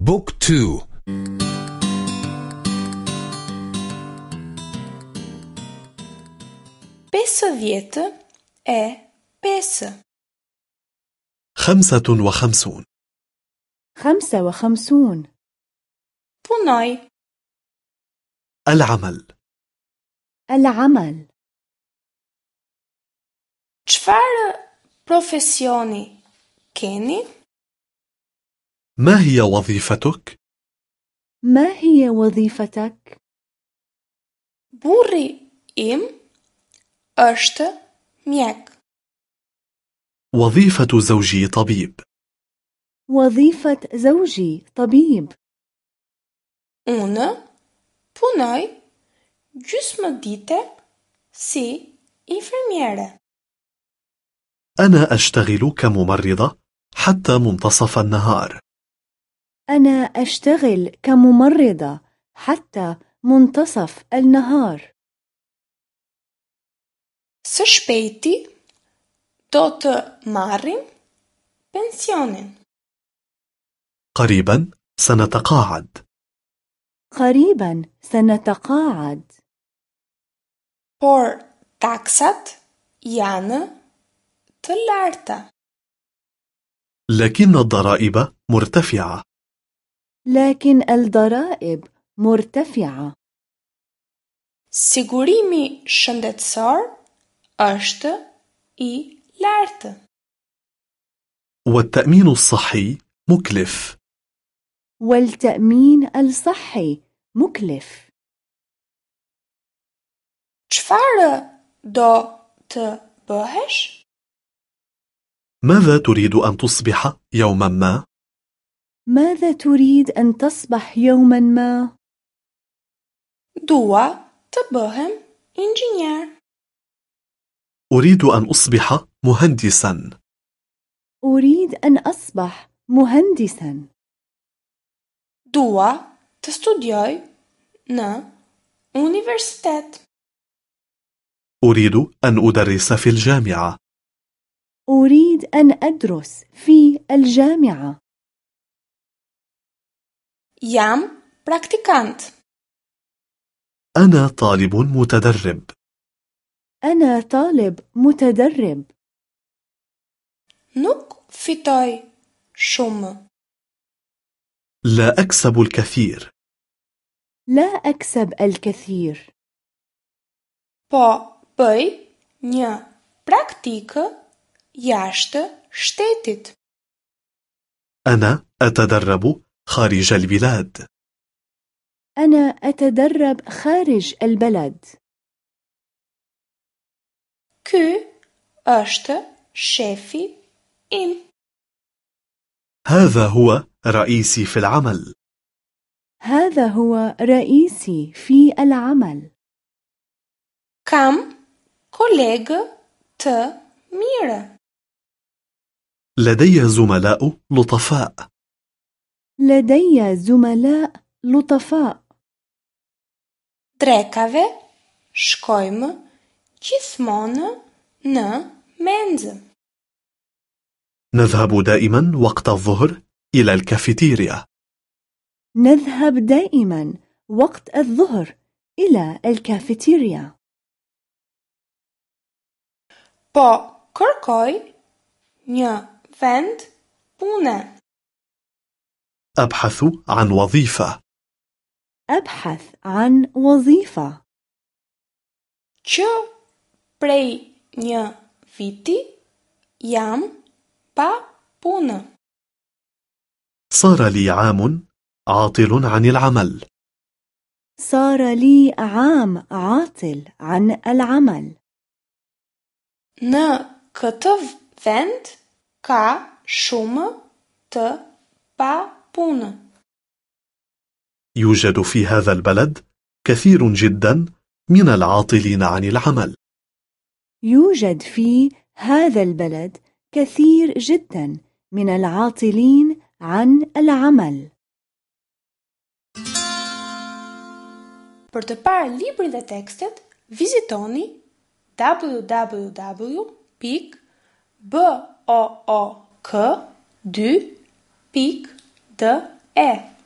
book two. pesëdhjetë e pesë خمسة وخمسون. خمسة وخمسون. Puna العمل. العمل. Çfarë profesioni keni ما هي وظيفتك؟ ما هي وظيفتك؟ Burri im është mjek. وظيفة زوجي طبيب وظيفة زوجي طبيب Unë punoj gjysmë dite si infermiere. أنا أشتغل كممرضة حتى منتصف النهار أنا أشتغل كممرضة حتى منتصف النهار. Së shpejti do të marrim pensionin. قريبا سنتقاعد. قريبا سنتقاعد. Por taksat janë të larta. لكن الضرائب مرتفعة. لكن الضرائب مرتفعة Sigurimi shëndetësor është i lartë. والتأمين الصحي مكلف والتأمين الصحي مكلف Çfarë do të bëhesh? ماذا تريد أن تصبح يوما ما؟ ماذا تريد أن تصبح يوما ما؟ Të bëhem inxhinier. أريد أن أصبح مهندسا أريد أن أصبح مهندسا të studioj në universitet. أريد أن أدرس في الجامعة أريد أن أدرس في الجامعة Jam praktikant. أنا طالب متدرب أنا طالب متدرب Nuk fitoj shumë. لا أكسب الكثير لا أكسب الكثير Po bëj një praktikë jashtë shtetit. أنا أتدرب خارج البلاد. أنا أتدرب خارج البلد. Ky është shefi im. هذا هو رئيسي في العمل. هذا هو رئيسي في العمل. Kam kolegë të mirë. لدي زملاء لطفاء. لدي زملاء لطفاء Drekave shkojmë gjithmonë në menzë. نذهب دائما وقت الظهر إلى الكافيتيريا نذهب دائما وقت الظهر إلى الكافيتيريا Po kërkoj një vend pune. أبحث عن وظيفة. أبحث عن وظيفة. Që prej një viti jam pa punë. صار لي عام عاطل عن العمل. صار لي عام عاطل عن العمل. Në këtë vend ka shumë të pa punë. يوجد في هذا البلد كثير جدا من العاطلين عن العمل يوجد في هذا البلد كثير جدا من العاطلين عن العمل Për të parë librin dhe tekstet, vizitoni T é